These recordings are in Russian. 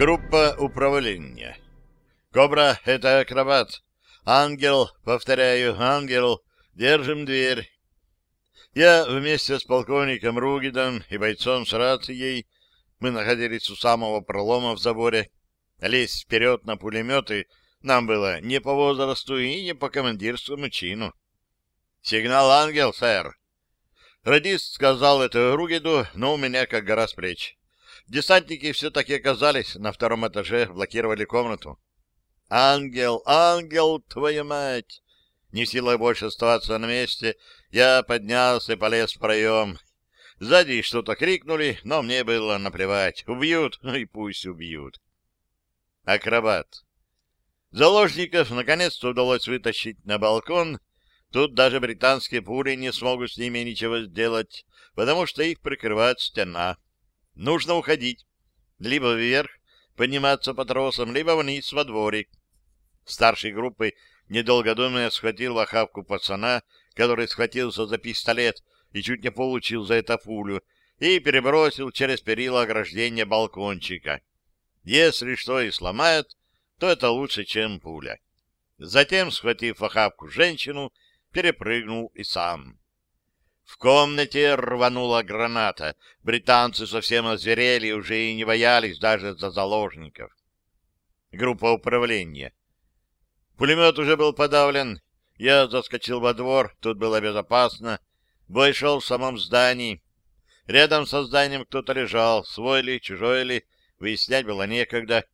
Группа управления. Кобра — это акробат. Ангел, повторяю, ангел, держим дверь. Я вместе с полковником Ругидом и бойцом с рацией, мы находились у самого пролома в заборе, лезть вперед на пулеметы нам было не по возрасту и не по командирскому чину. «Сигнал ангел, сэр!» Радист сказал это Ругиду, но у меня как гора с плеч. Десантники все-таки оказались на втором этаже, блокировали комнату. «Ангел, ангел, твою мать!» Не силой больше оставаться на месте, я поднялся и полез в проем. Сзади что-то крикнули, но мне было наплевать. Убьют, ну и пусть убьют. Акробат. Заложников наконец-то удалось вытащить на балкон. Тут даже британские пули не смогут с ними ничего сделать, потому что их прикрывает стена. Нужно уходить. Либо вверх, подниматься по тросам, либо вниз во дворик. Старший группы, недолго думая, схватил в охапку пацана, который схватился за пистолет и чуть не получил за это пулю, и перебросил через перила ограждения балкончика. Если что и сломает, то это лучше, чем пуля. Затем, схватив охапку женщину, перепрыгнул и сам. В комнате рванула граната. Британцы совсем озверели, уже и не боялись даже за заложников. Группа управления. Пулемет уже был подавлен. Я заскочил во двор, тут было безопасно. Бой шел в самом здании. Рядом со зданием кто-то лежал, свой ли, чужой ли, выяснять было некогда.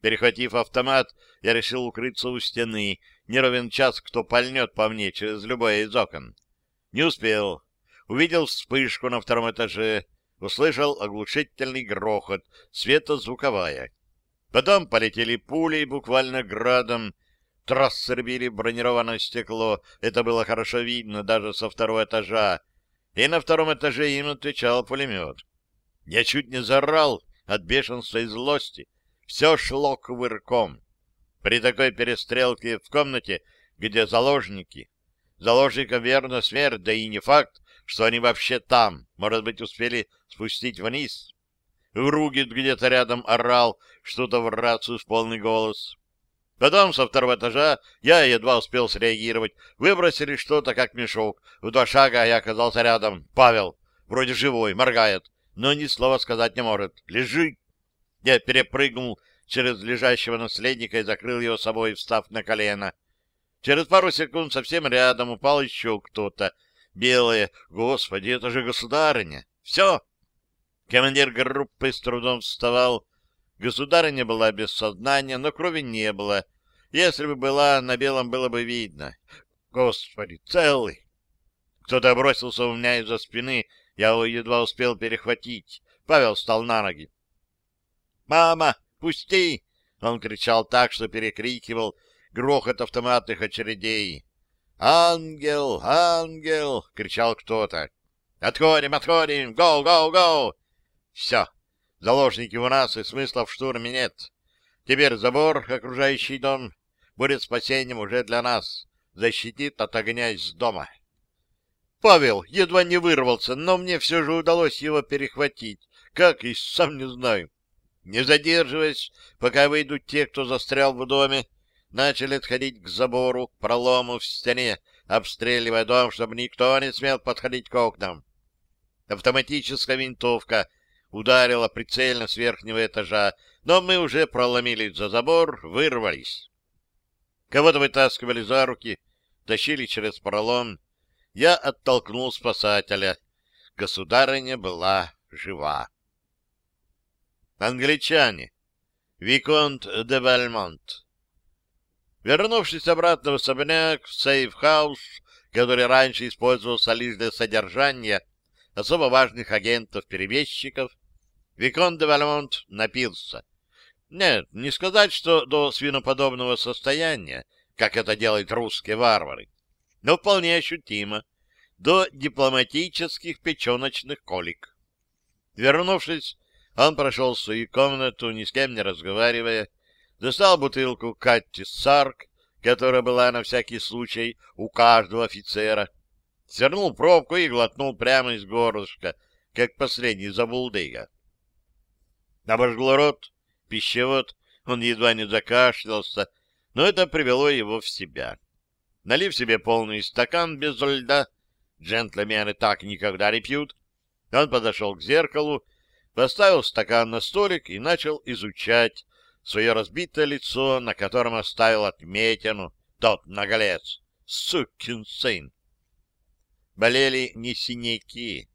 Перехватив автомат, я решил укрыться у стены. Не ровен час, кто пальнет по мне через любое из окон. Не успел увидел вспышку на втором этаже, услышал оглушительный грохот, светозвуковая. Потом полетели пули буквально градом, трассы рбили бронированное стекло, это было хорошо видно даже со второго этажа, и на втором этаже им отвечал пулемет. Я чуть не зарал от бешенства и злости. Все шло кувырком. При такой перестрелке в комнате, где заложники, заложникам верно смерть, да и не факт, что они вообще там, может быть, успели спустить вниз. Ругит где-то рядом орал что-то в рацию в полный голос. Потом со второго этажа я едва успел среагировать. Выбросили что-то, как мешок. В два шага я оказался рядом. Павел, вроде живой, моргает, но ни слова сказать не может. Лежи! Я перепрыгнул через лежащего наследника и закрыл его собой, встав на колено. Через пару секунд совсем рядом упал еще кто-то, белое. Господи, это же государыня! Все! Командир группы с трудом вставал. Государыня была без сознания, но крови не было. Если бы была, на белом было бы видно. Господи, целый! Кто-то бросился у меня из-за спины, я его едва успел перехватить. Павел встал на ноги. «Мама, пусти!» Он кричал так, что перекрикивал грохот автоматных очередей. «Ангел! Ангел!» — кричал кто-то. «Отходим! Отходим! Гоу! Гоу! Гоу!» «Все! Заложники у нас, и смысла в штурме нет. Теперь забор, окружающий дом, будет спасением уже для нас. Защитит от огня из дома». Павел едва не вырвался, но мне все же удалось его перехватить. Как, и сам не знаю. Не задерживаясь, пока выйдут те, кто застрял в доме, начали отходить к забору, к пролому в стене, обстреливая дом, чтобы никто не смел подходить к окнам. Автоматическая винтовка ударила прицельно с верхнего этажа, но мы уже проломились за забор, вырвались. Кого-то вытаскивали за руки, тащили через пролом. Я оттолкнул спасателя. Государыня была жива. Англичане. Виконт де Вальмонт. Вернувшись обратно в особняк, в safe house, который раньше использовался лишь для содержания особо важных агентов-перебежчиков, Викон де Вальмонт напился. Нет, не сказать, что до свиноподобного состояния, как это делают русские варвары, но вполне ощутимо, до дипломатических печеночных колик. Вернувшись, он прошел в свою комнату, ни с кем не разговаривая, достал бутылку Катти Сарк, которая была на всякий случай у каждого офицера, свернул пробку и глотнул прямо из горлышка, как последний забулдыга. Обожгло рот, пищевод, он едва не закашлялся, но это привело его в себя. Налив себе полный стакан без льда, джентльмены так никогда не пьют, он подошел к зеркалу, поставил стакан на столик и начал изучать свое разбитое лицо, на котором оставил отметину тот наголец, сукин сын. Болели не синяки,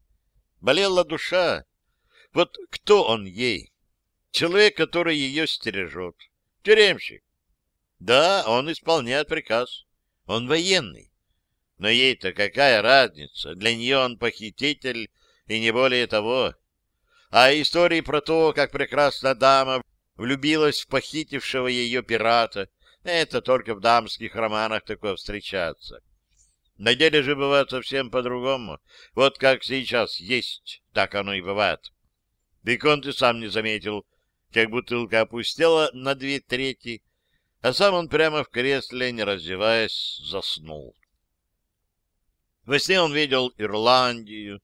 болела душа. Вот кто он ей? Человек, который ее стережет. Тюремщик. Да, он исполняет приказ. Он военный. Но ей-то какая разница? Для нее он похититель и не более того. А истории про то, как прекрасная дама влюбилась в похитившего ее пирата, это только в дамских романах такое встречается. На деле же бывает совсем по-другому. Вот как сейчас есть, так оно и бывает. Виконт и сам не заметил, как бутылка опустела на две трети, а сам он прямо в кресле, не раздеваясь, заснул. Во сне он видел Ирландию,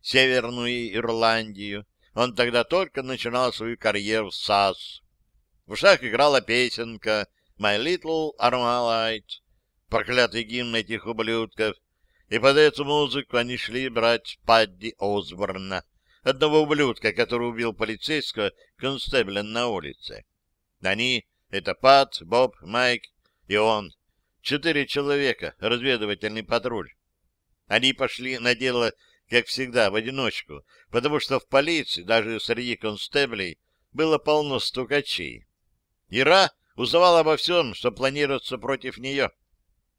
Северную Ирландию. Он тогда только начинал свою карьеру в САС. В ушах играла песенка «My Little Armalite», проклятый гимн этих ублюдков, и под эту музыку они шли брать Падди Осборна, одного ублюдка, который убил полицейского констебля на улице. Они — это Пат, Боб, Майк и он. Четыре человека, разведывательный патруль. Они пошли на дело, как всегда, в одиночку, потому что в полиции, даже среди констеблей, было полно стукачей. Ира узнавала обо всем, что планируется против нее.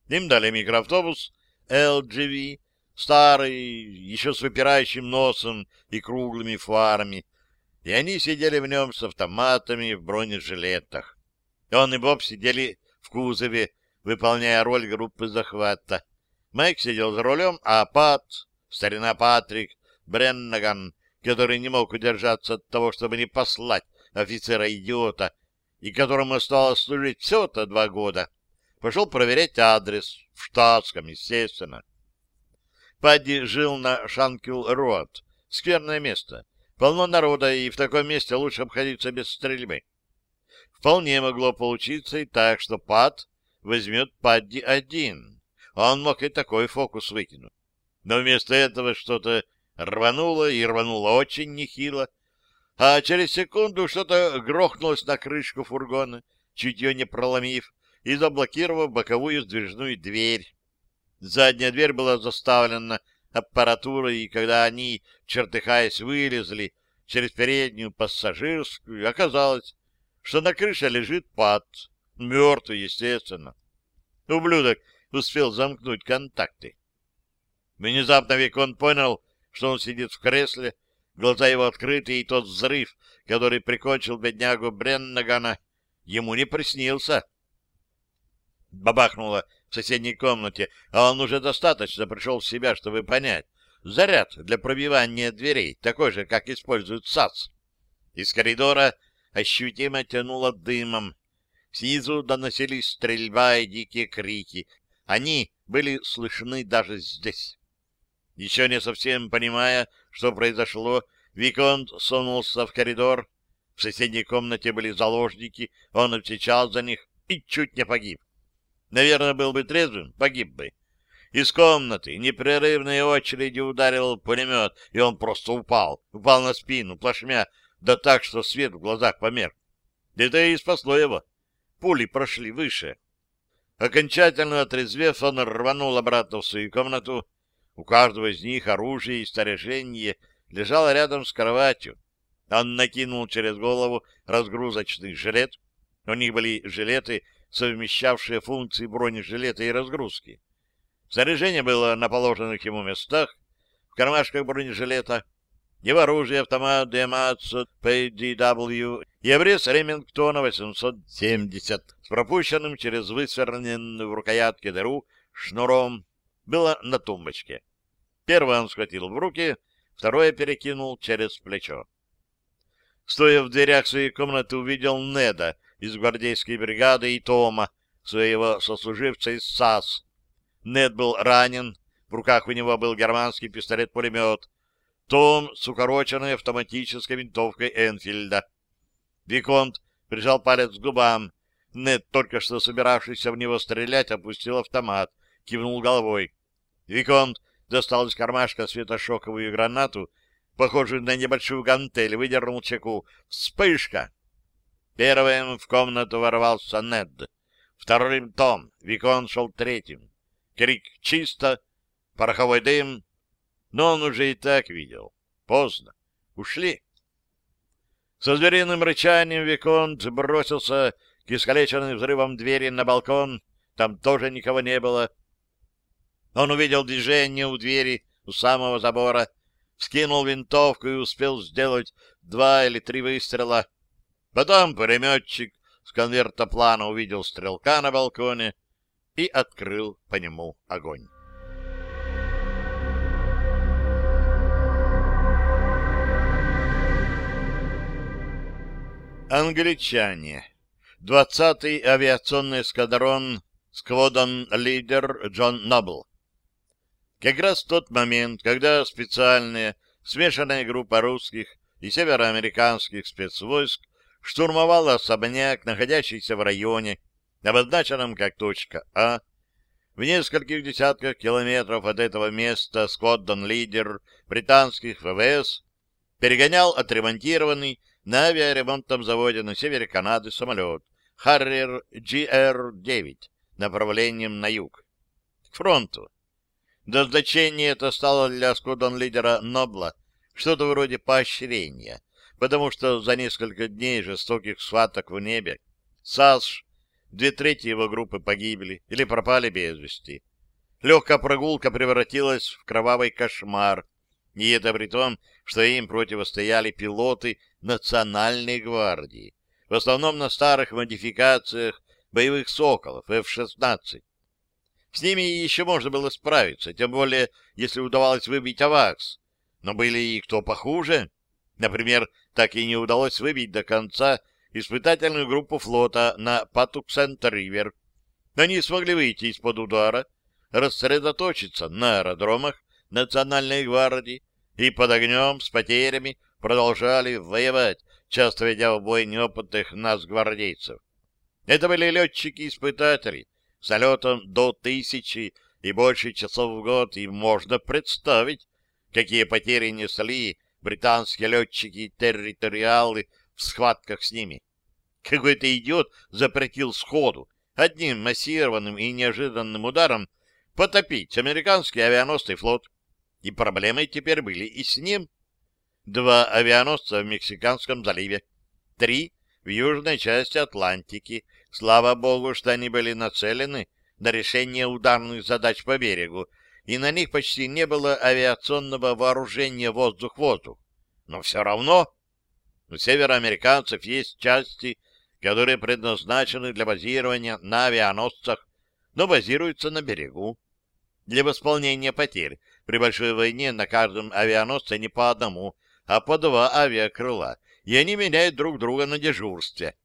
Им дали микроавтобус LGV, старый, еще с выпирающим носом и круглыми фарами, и они сидели в нем с автоматами в бронежилетах. Он и Боб сидели в кузове, выполняя роль группы захвата. Майк сидел за рулем, а Пат, старина Патрик, Бреннаган, который не мог удержаться от того, чтобы не послать офицера-идиота, и которому осталось служить всего-то два года, пошел проверять адрес, в штатском, естественно. Падди жил на Шанкил-Роад, скверное место. Полно народа, и в таком месте лучше обходиться без стрельбы. Вполне могло получиться и так, что Пад возьмет Падди один. Он мог и такой фокус выкинуть. Но вместо этого что-то рвануло, и рвануло очень нехило, а через секунду что-то грохнулось на крышку фургона, чуть ее не проломив, и заблокировав боковую сдвижную дверь. Задняя дверь была заставлена аппаратурой, и когда они, чертыхаясь, вылезли через переднюю пассажирскую, оказалось, что на крыше лежит пад, мертвый, естественно. Ублюдок успел замкнуть контакты. Внезапно Викон понял, что он сидит в кресле, глаза его открыты, и тот взрыв, который прикончил беднягу Бреннагана, ему не приснился. Бабахнуло в соседней комнате, а он уже достаточно пришел в себя, чтобы понять. Заряд для пробивания дверей, такой же, как используют САЦ. Из коридора ощутимо тянуло дымом. Снизу доносились стрельба и дикие крики. Они были слышны даже здесь. Еще не совсем понимая, что произошло, Виконт сунулся в коридор. В соседней комнате были заложники, он отвечал за них и чуть не погиб. Наверное, был бы трезвым, погиб бы. Из комнаты непрерывной очереди ударил пулемет, и он просто упал. Упал на спину, плашмя, да так, что свет в глазах помер. Это и спасло его. Пули прошли выше. Окончательно отрезвев, он рванул обратно в свою комнату. У каждого из них оружие и снаряжение лежало рядом с кроватью. Он накинул через голову разгрузочный жилет. У них были жилеты совмещавшие функции бронежилета и разгрузки. Снаряжение было на положенных ему местах, в кармашках бронежилета, его оружие, автомат Дематсу PDW и обрез Ремингтона 870 с пропущенным через высверненную в рукоятке дыру шнуром было на тумбочке. Первое он схватил в руки, второе перекинул через плечо. Стоя в дверях своей комнаты, увидел Неда — из гвардейской бригады и Тома, своего сослуживца из САС. Нед был ранен, в руках у него был германский пистолет-пулемет. Том с укороченной автоматической винтовкой Энфильда. Виконт прижал палец к губам. Нед, только что собиравшийся в него стрелять, опустил автомат, кивнул головой. Виконт достал из кармашка светошоковую гранату, похожую на небольшую гантель, выдернул чеку. Вспышка! Первым в комнату ворвался Нед. Вторым Том. Викон шел третьим. Крик чисто, пороховой дым. Но он уже и так видел. Поздно. Ушли. Со звериным рычанием Виконт бросился к искалеченным взрывом двери на балкон. Там тоже никого не было. Он увидел движение у двери у самого забора, скинул винтовку и успел сделать два или три выстрела. Потом пулеметчик с конвертоплана увидел стрелка на балконе и открыл по нему огонь. Англичане. 20-й авиационный эскадрон, скводон-лидер Джон Нобл. Как раз в тот момент, когда специальная смешанная группа русских и североамериканских спецвойск штурмовала особняк, находящийся в районе, обозначенном как точка А, в нескольких десятках километров от этого места скваддон-лидер британских ВВС перегонял отремонтированный на авиаремонтном заводе на севере Канады самолет Harrier GR-9 направлением на юг, к фронту. Назначение это стало для скудон-лидера Нобла что-то вроде поощрения, потому что за несколько дней жестоких схваток в небе САСШ две трети его группы погибли или пропали без вести. Легкая прогулка превратилась в кровавый кошмар, и это при том, что им противостояли пилоты Национальной гвардии, в основном на старых модификациях боевых «Соколов» F-16, с ними еще можно было справиться, тем более, если удавалось выбить АВАКС. Но были и кто похуже. Например, так и не удалось выбить до конца испытательную группу флота на Патуксент-Ривер. Они смогли выйти из-под удара, рассредоточиться на аэродромах Национальной гвардии и под огнем с потерями продолжали воевать, часто ведя в бой неопытных нас гвардейцев. Это были летчики-испытатели, с налетом до тысячи и больше часов в год, и можно представить, какие потери несли британские летчики-территориалы в схватках с ними. Какой-то идиот запретил сходу одним массированным и неожиданным ударом потопить американский авианосный флот. И проблемы теперь были и с ним. Два авианосца в Мексиканском заливе, три в южной части Атлантики, Слава богу, что они были нацелены на решение ударных задач по берегу, и на них почти не было авиационного вооружения воздух-воздух. Но все равно у североамериканцев есть части, которые предназначены для базирования на авианосцах, но базируются на берегу. Для восполнения потерь при большой войне на каждом авианосце не по одному, а по два авиакрыла, и они меняют друг друга на дежурстве.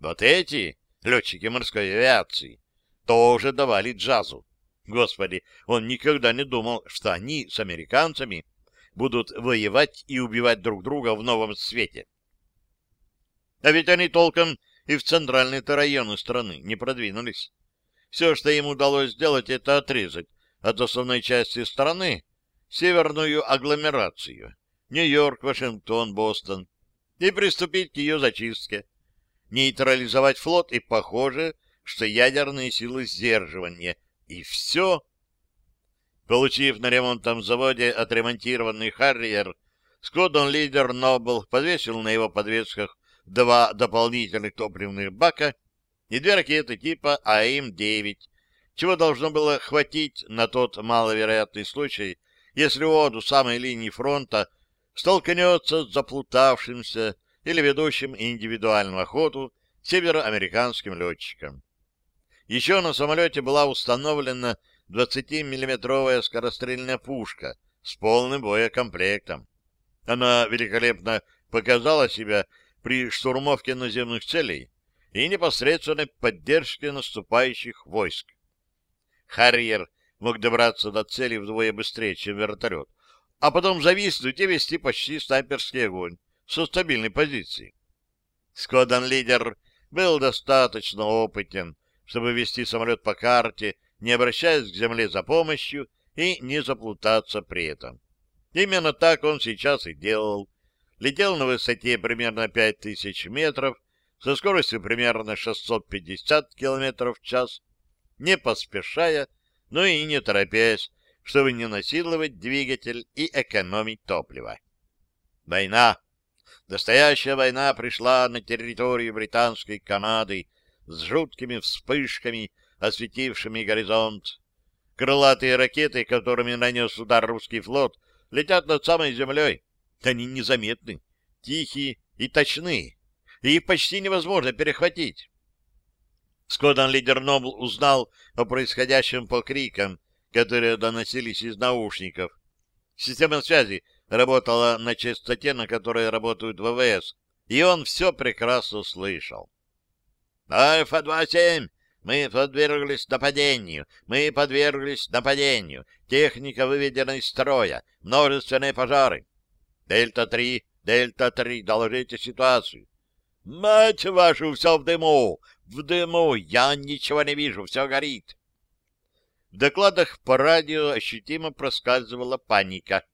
Вот эти летчики морской авиации, тоже давали джазу. Господи, он никогда не думал, что они с американцами будут воевать и убивать друг друга в новом свете. А ведь они толком и в центральные-то районы страны не продвинулись. Все, что им удалось сделать, это отрезать от основной части страны северную агломерацию — Нью-Йорк, Вашингтон, Бостон — и приступить к ее зачистке нейтрализовать флот, и похоже, что ядерные силы сдерживания. И все. Получив на ремонтном заводе отремонтированный «Харриер», сквадон-лидер Нобл подвесил на его подвесках два дополнительных топливных бака и две ракеты типа АИМ-9, чего должно было хватить на тот маловероятный случай, если ООД у самой линии фронта столкнется с заплутавшимся или ведущим индивидуальную охоту североамериканским летчикам. Еще на самолете была установлена 20-миллиметровая скорострельная пушка с полным боекомплектом. Она великолепно показала себя при штурмовке наземных целей и непосредственной поддержке наступающих войск. «Харриер» мог добраться до цели вдвое быстрее, чем вертолет, а потом зависнуть и вести почти снайперский огонь со стабильной позиции. Скодан-лидер был достаточно опытен, чтобы вести самолет по карте, не обращаясь к земле за помощью и не заплутаться при этом. Именно так он сейчас и делал. Летел на высоте примерно 5000 метров, со скоростью примерно 650 км в час, не поспешая, но и не торопясь, чтобы не насиловать двигатель и экономить топливо. Война. Настоящая война пришла на территорию британской Канады с жуткими вспышками, осветившими горизонт. Крылатые ракеты, которыми нанес удар русский флот, летят над самой землей. Они незаметны, тихие и точны, и их почти невозможно перехватить. Скодан лидер Нобл узнал о происходящем по крикам, которые доносились из наушников. Система связи работала на частоте, на которой работают ВВС, и он все прекрасно слышал. «Альфа-2-7! Мы подверглись нападению! Мы подверглись нападению! Техника выведена из строя! Множественные пожары! Дельта-3! Дельта-3! Доложите ситуацию!» «Мать вашу, все в дыму! В дыму! Я ничего не вижу, все горит!» В докладах по радио ощутимо проскальзывала паника.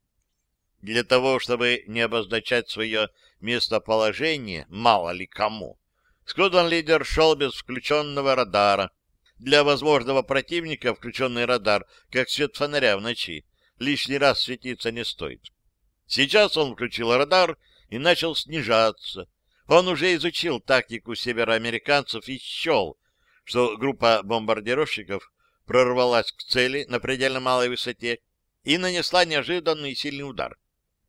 Для того, чтобы не обозначать свое местоположение, мало ли кому, Скодан-лидер шел без включенного радара. Для возможного противника включенный радар, как свет фонаря в ночи, лишний раз светиться не стоит. Сейчас он включил радар и начал снижаться. Он уже изучил тактику североамериканцев и счел, что группа бомбардировщиков прорвалась к цели на предельно малой высоте и нанесла неожиданный сильный удар.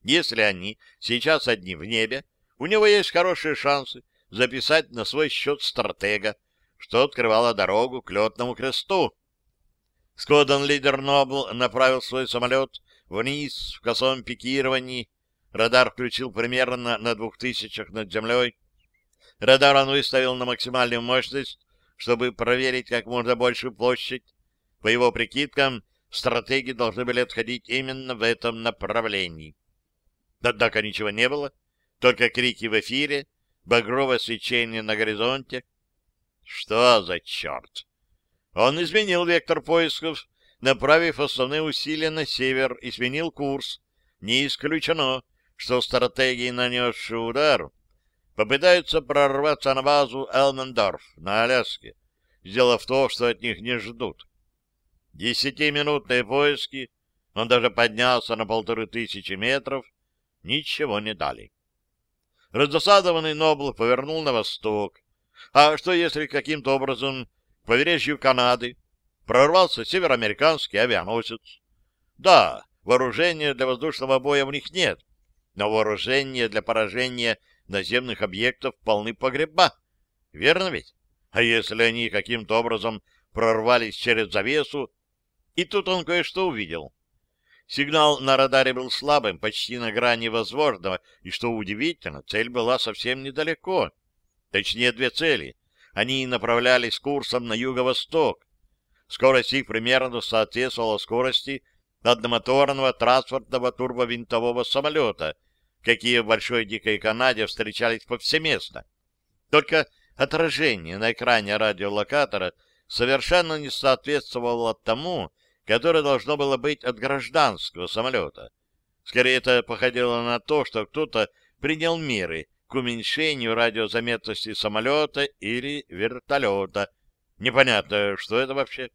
Если они сейчас одни в небе, у него есть хорошие шансы записать на свой счет стратега, что открывало дорогу к летному кресту. Скодан лидер Нобл направил свой самолет вниз в косом пикировании. Радар включил примерно на двух тысячах над землей. Радар он выставил на максимальную мощность, чтобы проверить как можно большую площадь по его прикидкам, стратеги должны были отходить именно в этом направлении. Однако ничего не было, только крики в эфире, багровое свечение на горизонте. Что за черт? Он изменил вектор поисков, направив основные усилия на север и сменил курс. Не исключено, что стратегии, нанесшие удар, попытаются прорваться на базу Элмендорф на Аляске, сделав то, что от них не ждут. Десятиминутные поиски, он даже поднялся на полторы тысячи метров, ничего не дали. Раздосадованный Нобл повернул на восток. А что, если каким-то образом к побережью Канады прорвался североамериканский авианосец? Да, вооружения для воздушного боя у них нет, но вооружения для поражения наземных объектов полны погреба. Верно ведь? А если они каким-то образом прорвались через завесу и тут он кое-что увидел. Сигнал на радаре был слабым, почти на грани возможного, и, что удивительно, цель была совсем недалеко. Точнее, две цели. Они направлялись курсом на юго-восток. Скорость их примерно соответствовала скорости одномоторного транспортного турбовинтового самолета, какие в Большой Дикой Канаде встречались повсеместно. Только отражение на экране радиолокатора совершенно не соответствовало тому, которое должно было быть от гражданского самолета. Скорее, это походило на то, что кто-то принял меры к уменьшению радиозаметности самолета или вертолета. Непонятно, что это вообще.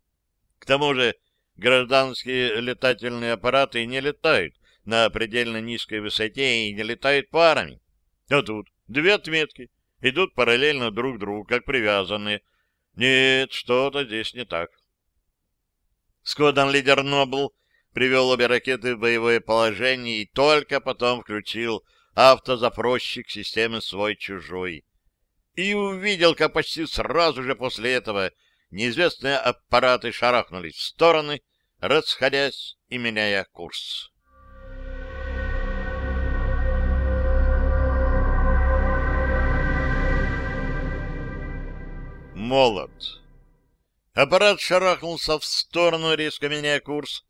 К тому же, гражданские летательные аппараты не летают на предельно низкой высоте и не летают парами. А тут две отметки идут параллельно друг другу, как привязанные. Нет, что-то здесь не так. Скодан-лидер Нобл привел обе ракеты в боевое положение и только потом включил автозапросчик системы свой-чужой. И увидел, как почти сразу же после этого неизвестные аппараты шарахнулись в стороны, расходясь и меняя курс. Молот Аппарат шарахнулся в сторону, резко меняя курс.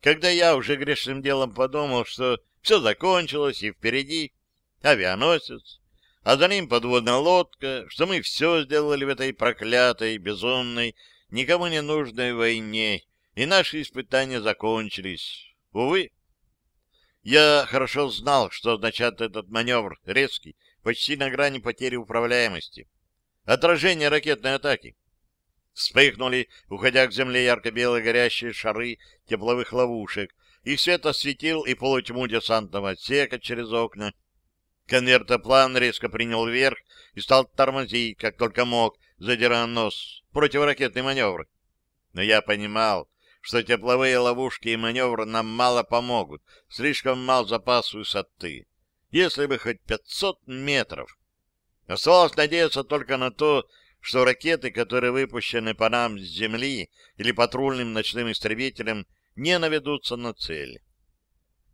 Когда я уже грешным делом подумал, что все закончилось и впереди авианосец, а за ним подводная лодка, что мы все сделали в этой проклятой, безумной, никому не нужной войне, и наши испытания закончились. Увы. Я хорошо знал, что означает этот маневр, резкий, почти на грани потери управляемости. Отражение ракетной атаки. Вспыхнули, уходя к земле ярко-белые горящие шары тепловых ловушек. Их свет осветил и полутьму десантного отсека через окна. Конвертоплан резко принял вверх и стал тормозить, как только мог, задирая нос. Противоракетный маневр. Но я понимал, что тепловые ловушки и маневр нам мало помогут. Слишком мал запас высоты. Если бы хоть 500 метров. Оставалось надеяться только на то, что ракеты, которые выпущены по нам с земли или патрульным ночным истребителем, не наведутся на цель.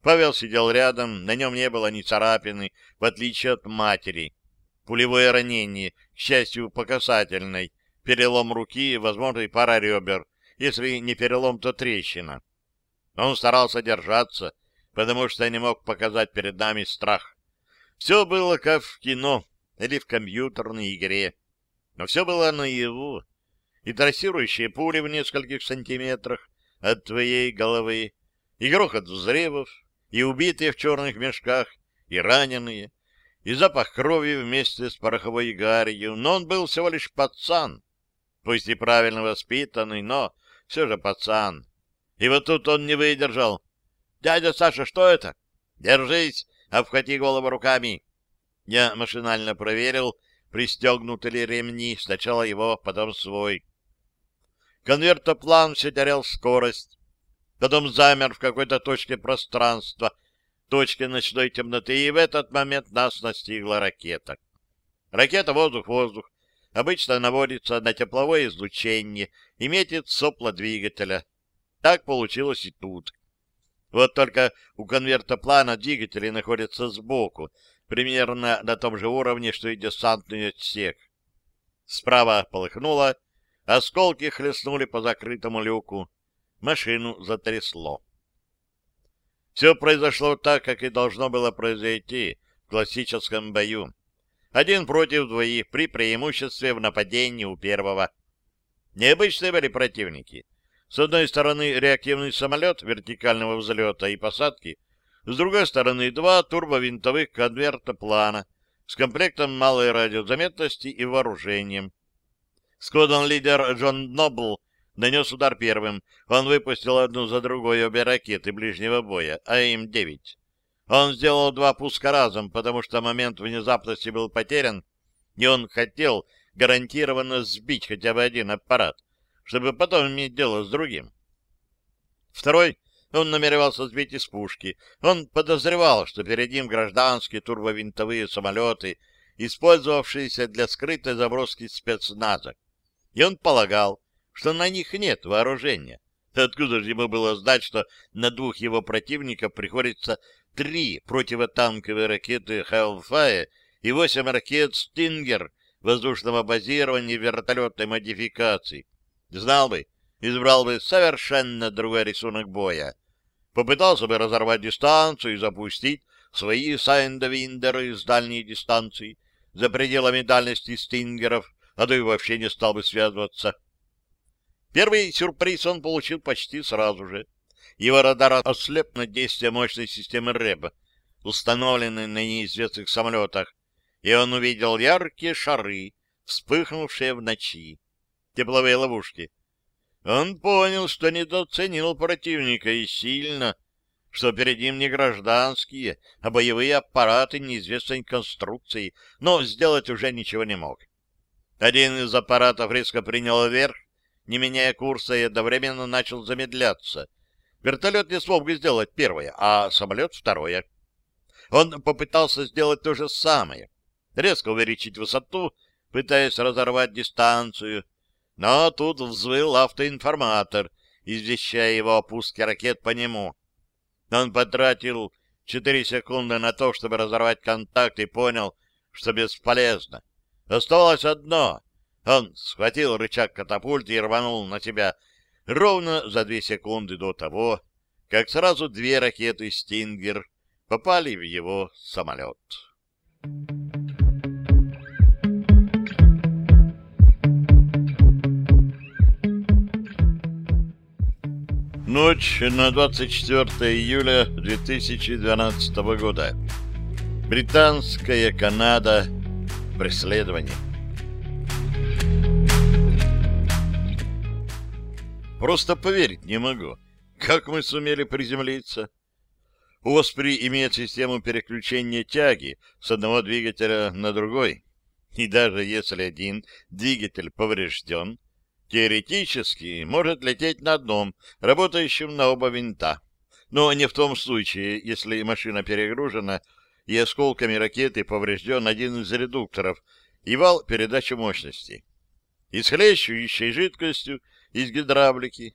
Павел сидел рядом, на нем не было ни царапины, в отличие от матери. Пулевое ранение, к счастью, по касательной, перелом руки, возможно, и пара ребер, если не перелом, то трещина. Он старался держаться, потому что не мог показать перед нами страх. Все было как в кино или в компьютерной игре. Но все было наяву, и трассирующие пули в нескольких сантиметрах от твоей головы, и грохот взрывов, и убитые в черных мешках, и раненые, и запах крови вместе с пороховой гарью. Но он был всего лишь пацан, пусть и правильно воспитанный, но все же пацан. И вот тут он не выдержал. «Дядя Саша, что это?» «Держись, обхвати голову руками». Я машинально проверил, пристегнуты ли ремни, сначала его, потом свой. Конвертоплан все терял скорость, потом замер в какой-то точке пространства, точке ночной темноты, и в этот момент нас настигла ракета. Ракета воздух-воздух обычно наводится на тепловое излучение и метит сопла двигателя. Так получилось и тут. Вот только у конвертоплана двигатели находятся сбоку, примерно на том же уровне, что и десантный отсек. Справа полыхнуло, осколки хлестнули по закрытому люку. Машину затрясло. Все произошло так, как и должно было произойти в классическом бою. Один против двоих при преимуществе в нападении у первого. Необычные были противники. С одной стороны реактивный самолет вертикального взлета и посадки, с другой стороны, два турбовинтовых конверта плана с комплектом малой радиозаметности и вооружением. Сквадрон-лидер Джон Нобл нанес удар первым. Он выпустил одну за другой обе ракеты ближнего боя, АИМ-9. Он сделал два пуска разом, потому что момент внезапности был потерян, и он хотел гарантированно сбить хотя бы один аппарат, чтобы потом иметь дело с другим. Второй он намеревался сбить из пушки. Он подозревал, что перед ним гражданские турбовинтовые самолеты, использовавшиеся для скрытой заброски спецназа. И он полагал, что на них нет вооружения. Откуда же ему было знать, что на двух его противников приходится три противотанковые ракеты Hellfire и восемь ракет «Стингер» воздушного базирования вертолетной модификации? Знал бы, избрал бы совершенно другой рисунок боя. Попытался бы разорвать дистанцию и запустить свои сайндовиндеры с дальней дистанции за пределами дальности стингеров, а то и вообще не стал бы связываться. Первый сюрприз он получил почти сразу же. Его радар ослеп на действие мощной системы РЭБ, установленной на неизвестных самолетах, и он увидел яркие шары, вспыхнувшие в ночи. Тепловые ловушки. Он понял, что недооценил противника и сильно, что перед ним не гражданские, а боевые аппараты неизвестной конструкции, но сделать уже ничего не мог. Один из аппаратов резко принял вверх, не меняя курса, и одновременно начал замедляться. Вертолет не смог бы сделать первое, а самолет — второе. Он попытался сделать то же самое, резко увеличить высоту, пытаясь разорвать дистанцию, но тут взвыл автоинформатор, извещая его о пуске ракет по нему. Он потратил четыре секунды на то, чтобы разорвать контакт, и понял, что бесполезно. Оставалось одно. Он схватил рычаг катапульты и рванул на себя ровно за две секунды до того, как сразу две ракеты «Стингер» попали в его самолет. Thank you. Ночь на 24 июля 2012 года. Британская Канада. Преследование. Просто поверить не могу. Как мы сумели приземлиться? Оспри имеет систему переключения тяги с одного двигателя на другой. И даже если один двигатель поврежден, теоретически может лететь на одном, работающем на оба винта. Но не в том случае, если машина перегружена и осколками ракеты поврежден один из редукторов и вал передачи мощности. Исхлещивающей жидкостью из гидравлики.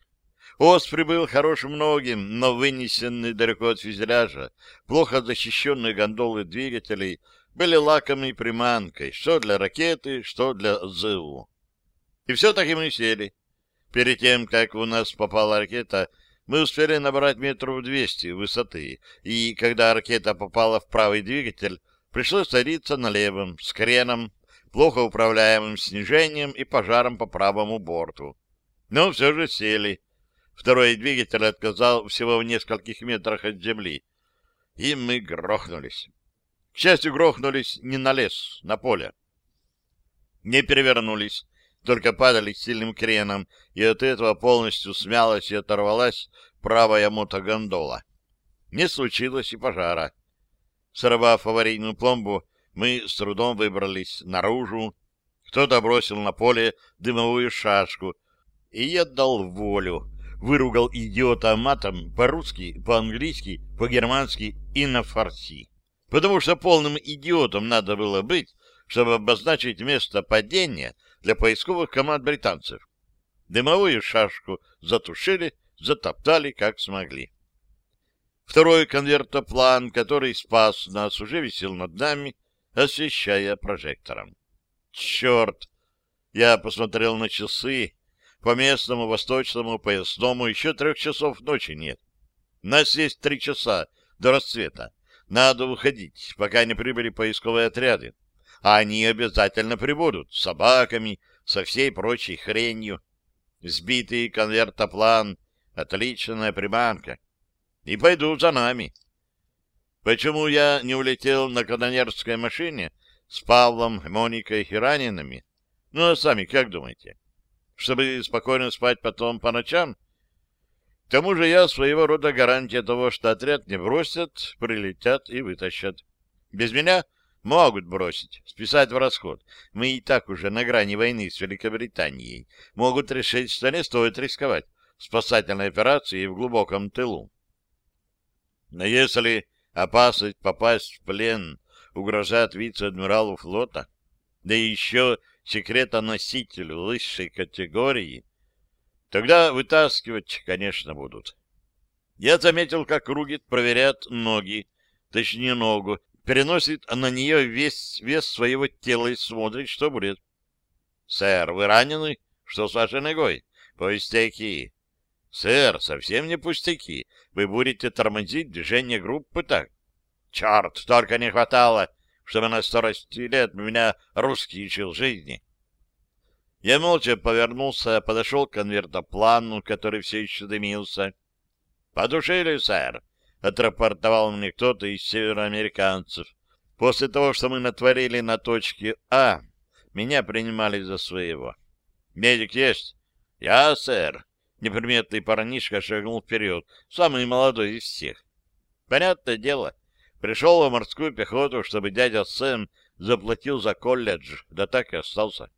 Оспри был хорош многим, но вынесенный далеко от фюзеляжа, плохо защищенные гондолы двигателей были лакомой приманкой, что для ракеты, что для ЗУ. И все-таки мы сели. Перед тем, как у нас попала ракета, мы успели набрать метров двести высоты, и когда ракета попала в правый двигатель, пришлось садиться на левом, с креном, плохо управляемым снижением и пожаром по правому борту. Но все же сели. Второй двигатель отказал всего в нескольких метрах от земли. И мы грохнулись. К счастью, грохнулись не на лес, на поле. Не перевернулись, только падали сильным креном, и от этого полностью смялась и оторвалась правая мотогондола. Не случилось и пожара. Сорвав аварийную пломбу, мы с трудом выбрались наружу. Кто-то бросил на поле дымовую шашку, и я дал волю. Выругал идиота матом по-русски, по-английски, по-германски и на фарси. Потому что полным идиотом надо было быть, чтобы обозначить место падения для поисковых команд британцев. Дымовую шашку затушили, затоптали, как смогли. Второй конвертоплан, который спас нас, уже висел над нами, освещая прожектором. Черт! Я посмотрел на часы. По местному восточному поясному еще трех часов ночи нет. У нас есть три часа до рассвета. Надо уходить, пока не прибыли поисковые отряды а они обязательно прибудут с собаками, со всей прочей хренью. Сбитый конвертоплан — отличная приманка. И пойдут за нами. Почему я не улетел на канонерской машине с Павлом, Моникой и ранеными? Ну, а сами как думаете? Чтобы спокойно спать потом по ночам? К тому же я своего рода гарантия того, что отряд не бросят, прилетят и вытащат. Без меня Могут бросить, списать в расход. Мы и так уже на грани войны с Великобританией. Могут решить, что не стоит рисковать спасательной операцией в глубоком тылу. Но если опасность попасть в плен угрожает вице-адмиралу флота, да еще секретоносителю высшей категории, тогда вытаскивать, конечно, будут. Я заметил, как Ругит проверяет ноги, точнее ногу, переносит на нее весь вес своего тела и смотрит, что будет. — Сэр, вы ранены? Что с вашей ногой? — Пустяки. — Сэр, совсем не пустяки. Вы будете тормозить движение группы так. — Черт, только не хватало, чтобы на старости лет меня русский учил жизни. Я молча повернулся, подошел к конвертоплану, который все еще дымился. — Подушили, сэр? — отрапортовал мне кто-то из североамериканцев. После того, что мы натворили на точке А, меня принимали за своего. «Медик есть?» «Я, сэр». Неприметный парнишка шагнул вперед, самый молодой из всех. Понятное дело, пришел в морскую пехоту, чтобы дядя Сэм заплатил за колледж, да так и остался.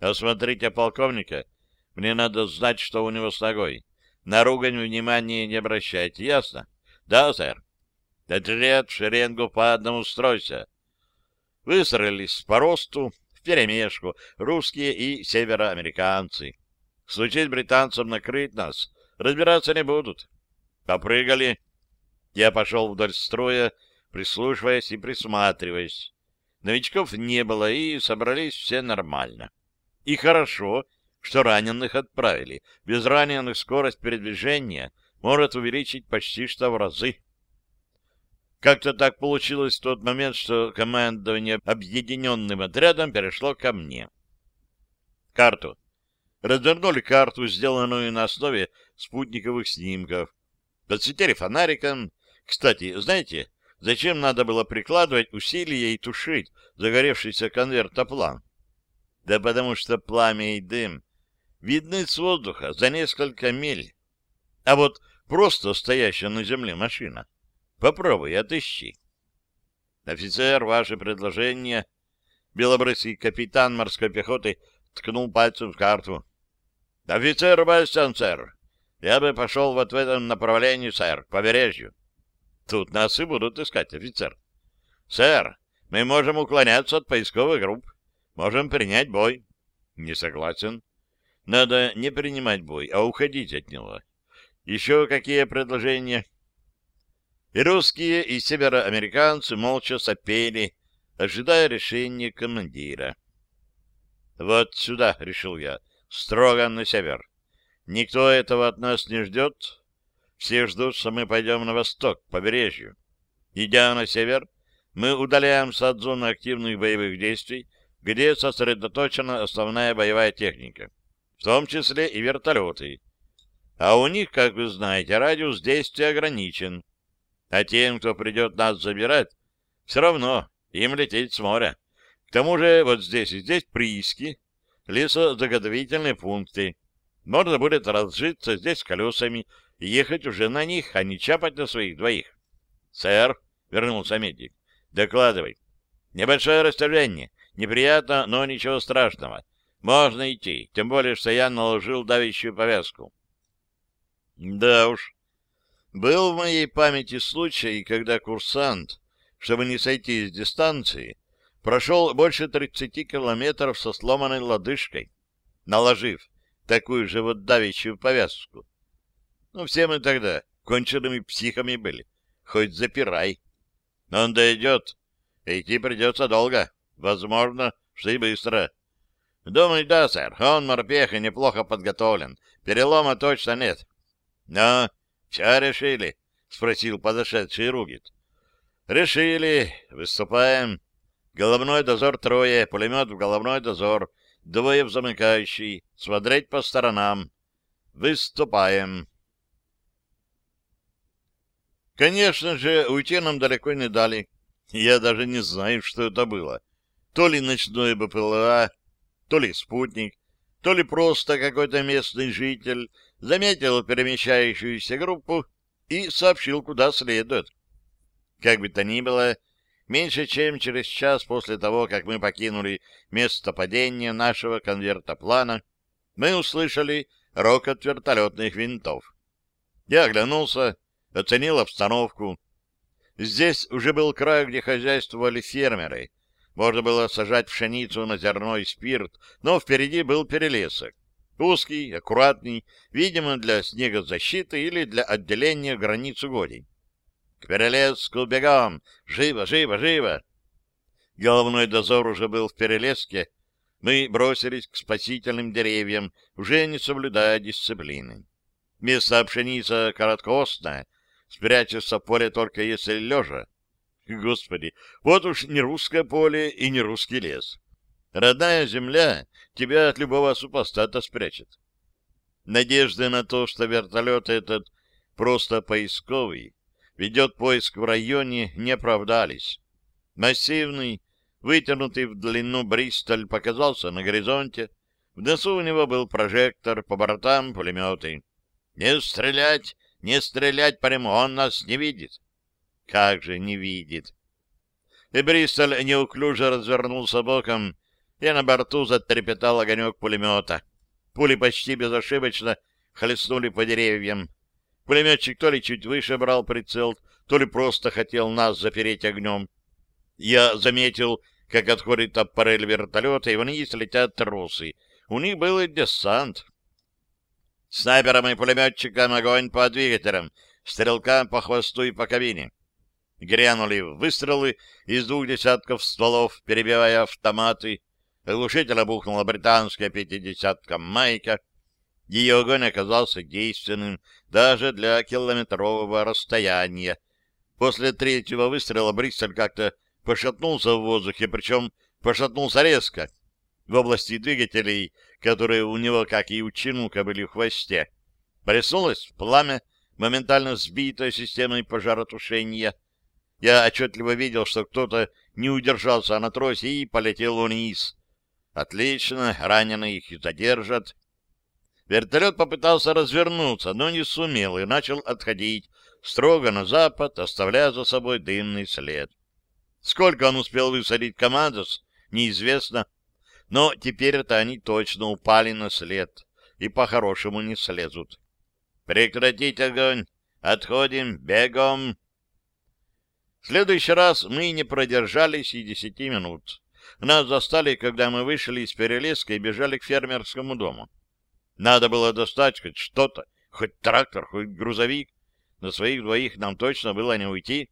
Осмотрите полковника, мне надо знать, что у него с ногой. На ругань внимания не обращайте, ясно? Да, сэр. Отряд в шеренгу по одному стройся. Выстроились по росту, вперемешку, русские и североамериканцы. Случись британцам накрыть нас, разбираться не будут. Попрыгали. Я пошел вдоль строя, прислушиваясь и присматриваясь. Новичков не было, и собрались все нормально. И хорошо, что раненых отправили. Без раненых скорость передвижения может увеличить почти что в разы. Как-то так получилось в тот момент, что командование объединенным отрядом перешло ко мне. Карту. развернули карту, сделанную на основе спутниковых снимков, подсветили фонариком. Кстати, знаете, зачем надо было прикладывать усилия и тушить загоревшийся конвертоплан? Да потому что пламя и дым видны с воздуха за несколько миль. А вот просто стоящая на земле машина. Попробуй, отыщи. Офицер, ваше предложение. Белобрысый капитан морской пехоты ткнул пальцем в карту. Офицер Бастиан, сэр. Я бы пошел вот в этом направлении, сэр, к побережью. Тут нас и будут искать, офицер. Сэр, мы можем уклоняться от поисковых групп. Можем принять бой. Не согласен. Надо не принимать бой, а уходить от него. Еще какие предложения? И русские, и североамериканцы молча сопели, ожидая решения командира. Вот сюда, решил я, строго на север. Никто этого от нас не ждет. Все ждут, что мы пойдем на восток, к побережью. Идя на север, мы удаляемся от зоны активных боевых действий, где сосредоточена основная боевая техника, в том числе и вертолеты. А у них, как вы знаете, радиус действия ограничен. А тем, кто придет нас забирать, все равно им лететь с моря. К тому же вот здесь и здесь прииски, лесозаготовительные пункты. Можно будет разжиться здесь колесами и ехать уже на них, а не чапать на своих двоих. — Сэр, — вернулся медик, — докладывай. Небольшое расстояние. Неприятно, но ничего страшного. Можно идти, тем более, что я наложил давящую повязку. Да уж. Был в моей памяти случай, когда курсант, чтобы не сойти с дистанции, прошел больше 30 километров со сломанной лодыжкой, наложив такую же вот давящую повязку. Ну, все мы тогда конченными психами были, хоть запирай. Но он дойдет, идти придется долго. Возможно, что и быстро. Думаю, да, сэр. Он морпех и неплохо подготовлен. Перелома точно нет. Но все решили? Спросил подошедший Ругит. Решили. Выступаем. Головной дозор трое, пулемет в головной дозор, двое в замыкающий, смотреть по сторонам. Выступаем. Конечно же, уйти нам далеко не дали. Я даже не знаю, что это было то ли ночной БПЛА, то ли спутник, то ли просто какой-то местный житель заметил перемещающуюся группу и сообщил, куда следует. Как бы то ни было, меньше чем через час после того, как мы покинули место падения нашего конвертоплана, мы услышали рокот вертолетных винтов. Я оглянулся, оценил обстановку. Здесь уже был край, где хозяйствовали фермеры — можно было сажать пшеницу на зерно и спирт, но впереди был перелесок. Узкий, аккуратный, видимо, для снегозащиты или для отделения границ угодий. «К перелеску бегом! Живо, живо, живо!» Головной дозор уже был в перелеске. Мы бросились к спасительным деревьям, уже не соблюдая дисциплины. Место пшеница короткоостное, спрячется в поле только если лежа. Господи, вот уж не русское поле и не русский лес. Родная земля тебя от любого супостата спрячет. Надежды на то, что вертолет этот просто поисковый, ведет поиск в районе, не оправдались. Массивный, вытянутый в длину Бристоль показался на горизонте. В носу у него был прожектор, по бортам пулеметы. «Не стрелять! Не стрелять по нему! Он нас не видит!» Как же не видит! И Бристоль неуклюже развернулся боком, и на борту затрепетал огонек пулемета. Пули почти безошибочно хлестнули по деревьям. Пулеметчик то ли чуть выше брал прицел, то ли просто хотел нас запереть огнем. Я заметил, как отходит аппарель вертолета, и вниз летят тросы. У них был и десант. Снайперам и пулеметчикам огонь по двигателям, стрелкам по хвосту и по кабине. Грянули выстрелы из двух десятков стволов, перебивая автоматы. Глушитель бухнула британская пятидесятка «Майка». Ее огонь оказался действенным даже для километрового расстояния. После третьего выстрела Бриксель как-то пошатнулся в воздухе, причем пошатнулся резко. в области двигателей, которые у него, как и у Чинука, были в хвосте. Приснулось пламя, моментально сбитое системой пожаротушения. Я отчетливо видел, что кто-то не удержался на тросе и полетел вниз. Отлично, раненые их задержат. Вертолет попытался развернуться, но не сумел и начал отходить строго на запад, оставляя за собой дымный след. Сколько он успел высадить командос, неизвестно, но теперь-то они точно упали на след и по-хорошему не слезут. «Прекратить огонь! Отходим! Бегом!» В следующий раз мы не продержались и десяти минут. Нас застали, когда мы вышли из перелеска и бежали к фермерскому дому. Надо было достать хоть что-то, хоть трактор, хоть грузовик. На своих двоих нам точно было не уйти.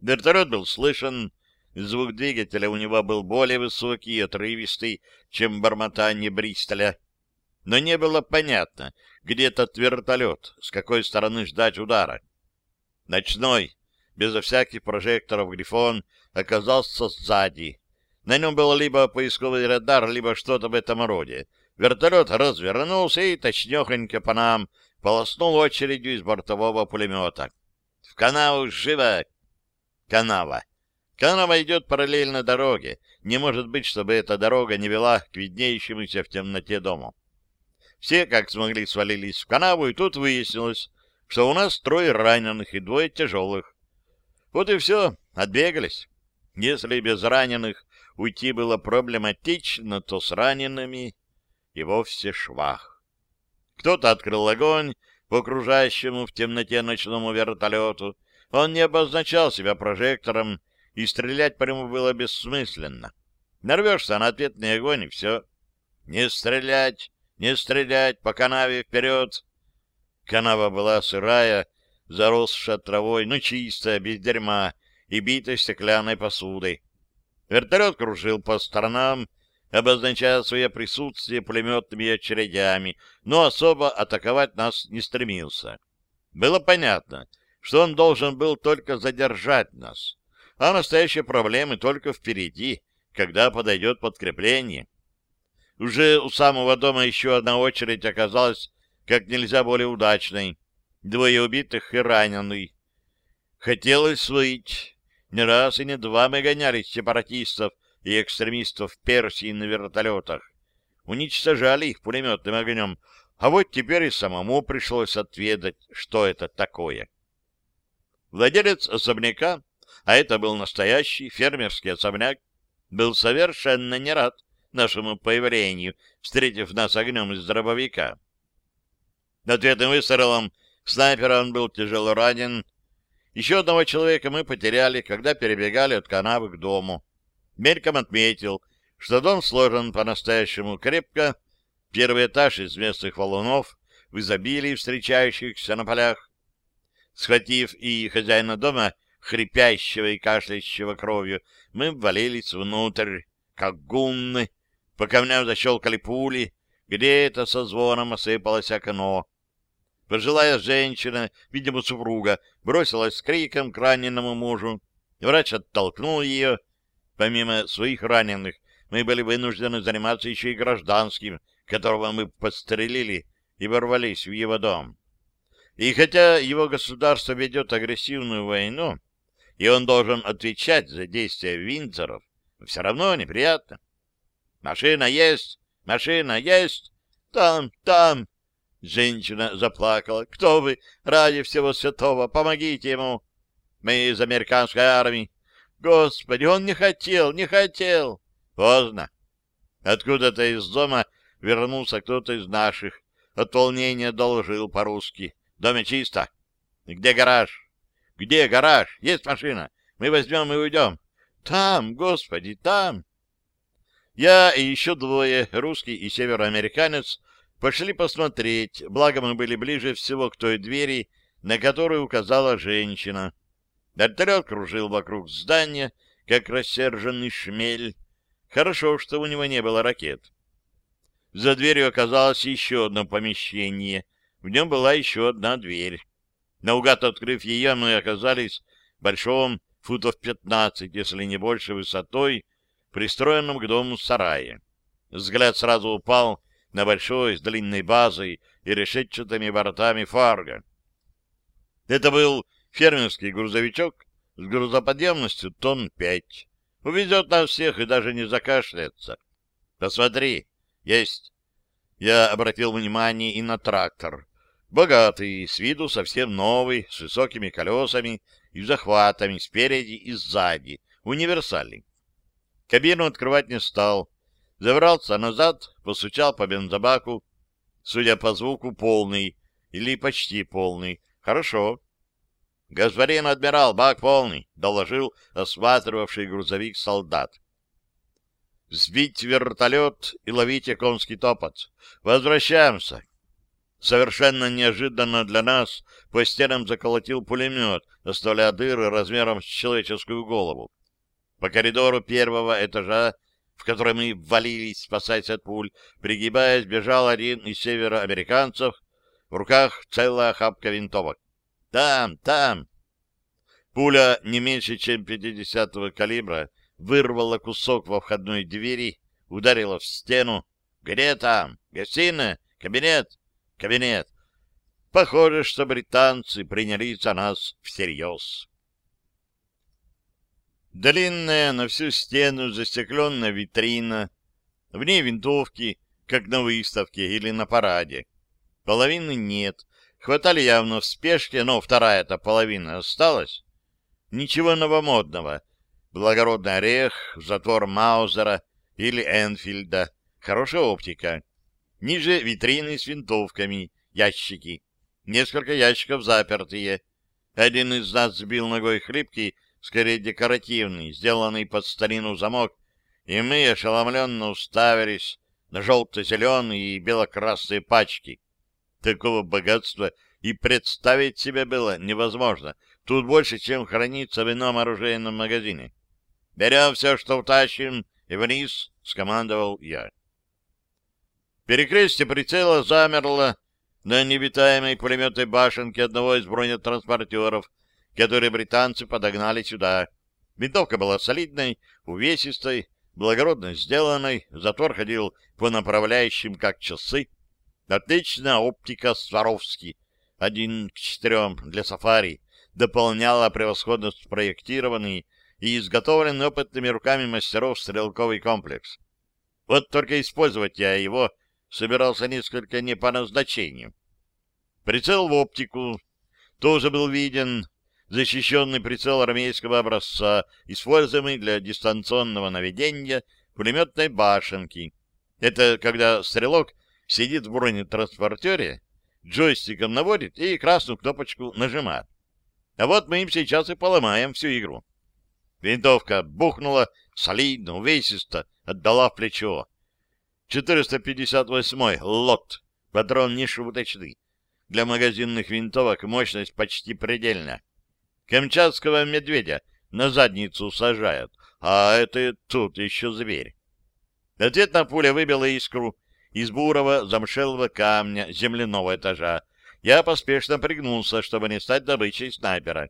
Вертолет был слышен, звук двигателя у него был более высокий и отрывистый, чем бормотание Бристоля. Но не было понятно, где этот вертолет, с какой стороны ждать удара. Ночной, безо всяких прожекторов Грифон, оказался сзади. На нем был либо поисковый радар, либо что-то в этом роде. Вертолет развернулся и точнехонько по нам полоснул очередью из бортового пулемета. «В канаву живо!» Канава. Канава идет параллельно дороге. Не может быть, чтобы эта дорога не вела к виднеющемуся в темноте дому. Все, как смогли, свалились в канаву, и тут выяснилось, что у нас трое раненых и двое тяжелых. Вот и все, отбегались. Если без раненых уйти было проблематично, то с ранеными и вовсе швах. Кто-то открыл огонь по окружающему в темноте ночному вертолету. Он не обозначал себя прожектором, и стрелять нему было бессмысленно. Нарвешься на ответный огонь, и все. Не стрелять, не стрелять, по канаве вперед. Канава была сырая, заросшая травой, но чистая, без дерьма и битой стеклянной посудой. Вертолет кружил по сторонам, обозначая свое присутствие пулеметными очередями, но особо атаковать нас не стремился. Было понятно, что он должен был только задержать нас, а настоящие проблемы только впереди, когда подойдет подкрепление. Уже у самого дома еще одна очередь оказалась как нельзя более удачной. Двое убитых и раненый. Хотелось выть, не раз и не два мы гонялись сепаратистов и экстремистов Персии на вертолетах. Уничтожали их пулеметным огнем, а вот теперь и самому пришлось отведать, что это такое. Владелец особняка, а это был настоящий фермерский особняк, был совершенно не рад нашему появлению, встретив нас огнем из дробовика. Ответным выстрелом снайпера он был тяжело ранен, еще одного человека мы потеряли, когда перебегали от канавы к дому. Мельком отметил, что дом сложен по-настоящему крепко, первый этаж из местных валунов, в изобилии встречающихся на полях. Схватив и хозяина дома, хрипящего и кашляющего кровью, мы ввалились внутрь, как гунны, по камням защелкали пули, где-то со звоном осыпалось окно. Пожилая женщина, видимо, супруга, бросилась с криком к раненому мужу. Врач оттолкнул ее. Помимо своих раненых, мы были вынуждены заниматься еще и гражданским, которого мы подстрелили и ворвались в его дом. И хотя его государство ведет агрессивную войну, и он должен отвечать за действия Винцеров, все равно неприятно. «Машина есть! Машина есть! Там, там!» Женщина заплакала. «Кто вы? Ради всего святого! Помогите ему! Мы из американской армии! Господи, он не хотел, не хотел!» Поздно. Откуда-то из дома вернулся кто-то из наших. От волнения доложил по-русски. «Доме чисто. Где гараж?» «Где гараж? Есть машина. Мы возьмем и уйдем». «Там, господи, там!» Я и еще двое, русский и североамериканец, Пошли посмотреть, благо мы были ближе всего к той двери, на которую указала женщина. Вертолет кружил вокруг здания, как рассерженный шмель. Хорошо, что у него не было ракет. За дверью оказалось еще одно помещение. В нем была еще одна дверь. Наугад открыв ее, мы оказались в большом, футов 15, если не больше, высотой, пристроенном к дому сарае. Взгляд сразу упал на большой с длинной базой и решетчатыми воротами фарго. Это был фермерский грузовичок с грузоподъемностью тонн пять. Увезет нас всех и даже не закашляется. Посмотри, есть. Я обратил внимание и на трактор. Богатый, с виду совсем новый, с высокими колесами и захватами спереди и сзади, универсальный. Кабину открывать не стал. Забрался назад, постучал по бензобаку. Судя по звуку, полный или почти полный. Хорошо. «Господин адмирал, бак полный», — доложил осматривавший грузовик солдат. «Сбить вертолет и ловите конский топот. Возвращаемся». Совершенно неожиданно для нас по стенам заколотил пулемет, оставляя дыры размером с человеческую голову. По коридору первого этажа, в который мы ввалились, спасаясь от пуль, пригибаясь, бежал один из североамериканцев, в руках целая охапка винтовок. Там, там. Пуля не меньше, чем 50-го калибра, вырвала кусок во входной двери, ударила в стену. Где там? Гостиная? Кабинет? Кабинет. Похоже, что британцы приняли за нас всерьез. Длинная на всю стену застекленная витрина. В ней винтовки, как на выставке или на параде. Половины нет, Хватали явно в спешке, но вторая-то половина осталась. Ничего новомодного. Благородный орех, затвор Маузера или Энфильда. Хорошая оптика. Ниже витрины с винтовками, ящики. Несколько ящиков запертые. Один из нас сбил ногой хлипкий, скорее декоративный, сделанный под старину замок, и мы ошеломленно уставились на желто-зеленые и бело-красные пачки. Такого богатства и представить себе было невозможно. Тут больше, чем хранится в ином оружейном магазине. «Берем все, что утащим, и вниз», — скомандовал я. Перекрестие прицела замерло на невитаемой пулеметной башенке одного из бронетранспортеров, которые британцы подогнали сюда. Винтовка была солидной, увесистой, благородно сделанной, затвор ходил по направляющим, как часы, Отличная оптика Сваровски, один к четырем для сафари, дополняла превосходно спроектированный и изготовленный опытными руками мастеров стрелковый комплекс. Вот только использовать я его собирался несколько не по назначению. Прицел в оптику тоже был виден, защищенный прицел армейского образца, используемый для дистанционного наведения пулеметной башенки. Это когда стрелок сидит в бронетранспортере, джойстиком наводит и красную кнопочку нажимает. А вот мы им сейчас и поломаем всю игру. Винтовка бухнула солидно, увесисто, отдала в плечо. 458-й лот, патрон нешуточный. Для магазинных винтовок мощность почти предельная. Камчатского медведя на задницу сажают, а это тут еще зверь. Ответная пуля выбила искру из бурого замшелого камня земляного этажа. Я поспешно пригнулся, чтобы не стать добычей снайпера.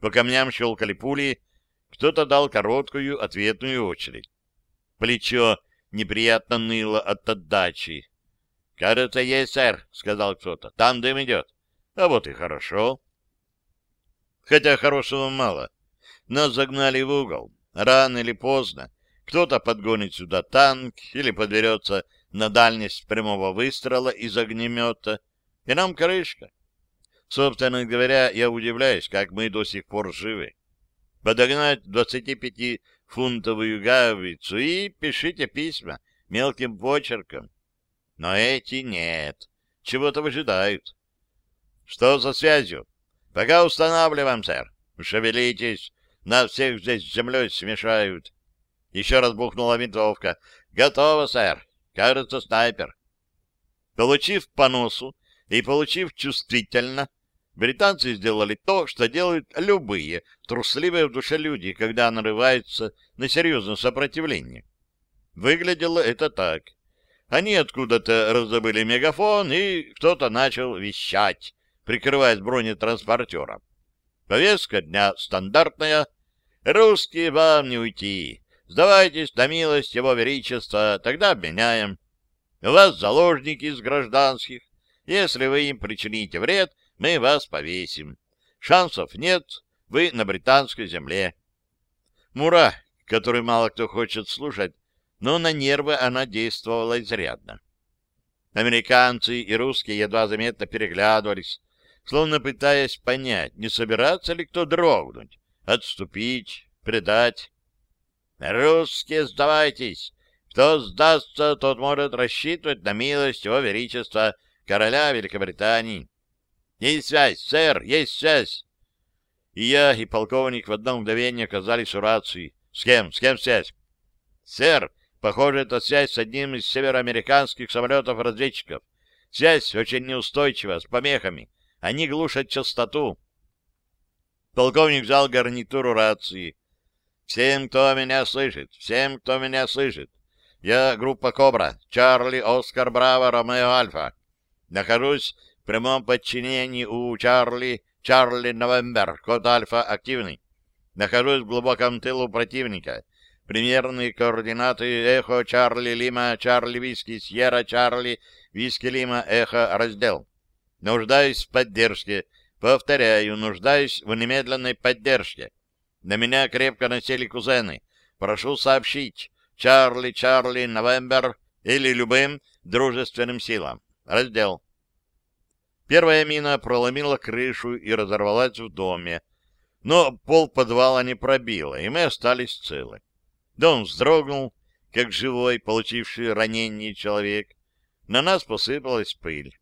По камням щелкали пули, кто-то дал короткую ответную очередь. Плечо неприятно ныло от отдачи. — Кажется, есть, сэр, — сказал кто-то. — Там дым идет. А вот и хорошо. Хотя хорошего мало. Нас загнали в угол. Рано или поздно кто-то подгонит сюда танк или подберется на дальность прямого выстрела из огнемета, и нам крышка. Собственно говоря, я удивляюсь, как мы до сих пор живы. Подогнать 25-фунтовую гаубицу и пишите письма мелким почерком. Но эти нет, чего-то выжидают. Что за связью? Пока устанавливаем, сэр. Шевелитесь, нас всех здесь с землей смешают. Еще раз бухнула винтовка. Готово, сэр. Кажется, снайпер. Получив по носу и получив чувствительно, британцы сделали то, что делают любые трусливые в душе люди, когда нарываются на серьезное сопротивление. Выглядело это так. Они откуда-то раздобыли мегафон, и кто-то начал вещать, прикрываясь бронетранспортером. Повестка дня стандартная. «Русские вам не уйти. Сдавайтесь на милость его величества, тогда обменяем. У вас заложники из гражданских. Если вы им причините вред, мы вас повесим. Шансов нет, вы на британской земле. Мура, который мало кто хочет слушать, но на нервы она действовала изрядно. Американцы и русские едва заметно переглядывались, словно пытаясь понять, не собирается ли кто дрогнуть, отступить, предать. «Русские, сдавайтесь! Кто сдастся, тот может рассчитывать на милость его величества, короля Великобритании. Есть связь, сэр, есть связь!» И я, и полковник в одно мгновение оказались у рации. «С кем? С кем связь?» «Сэр, похоже, это связь с одним из североамериканских самолетов-разведчиков. Связь очень неустойчива, с помехами. Они глушат частоту». Полковник взял гарнитуру рации. «Всем, кто меня слышит, всем, кто меня слышит. Я группа «Кобра», Чарли, Оскар, Браво, Ромео, Альфа. Нахожусь в прямом подчинении у Чарли, Чарли, Новембер, код Альфа активный. Нахожусь в глубоком тылу противника. Примерные координаты Эхо, Чарли, Лима, Чарли, Виски, Сьерра, Чарли, Виски, Лима, Эхо, раздел. Нуждаюсь в поддержке. Повторяю, нуждаюсь в немедленной поддержке. На меня крепко насели кузены. Прошу сообщить. Чарли, Чарли, Новембер или любым дружественным силам. Раздел. Первая мина проломила крышу и разорвалась в доме. Но пол подвала не пробила, и мы остались целы. Дом вздрогнул, как живой, получивший ранение человек. На нас посыпалась пыль. —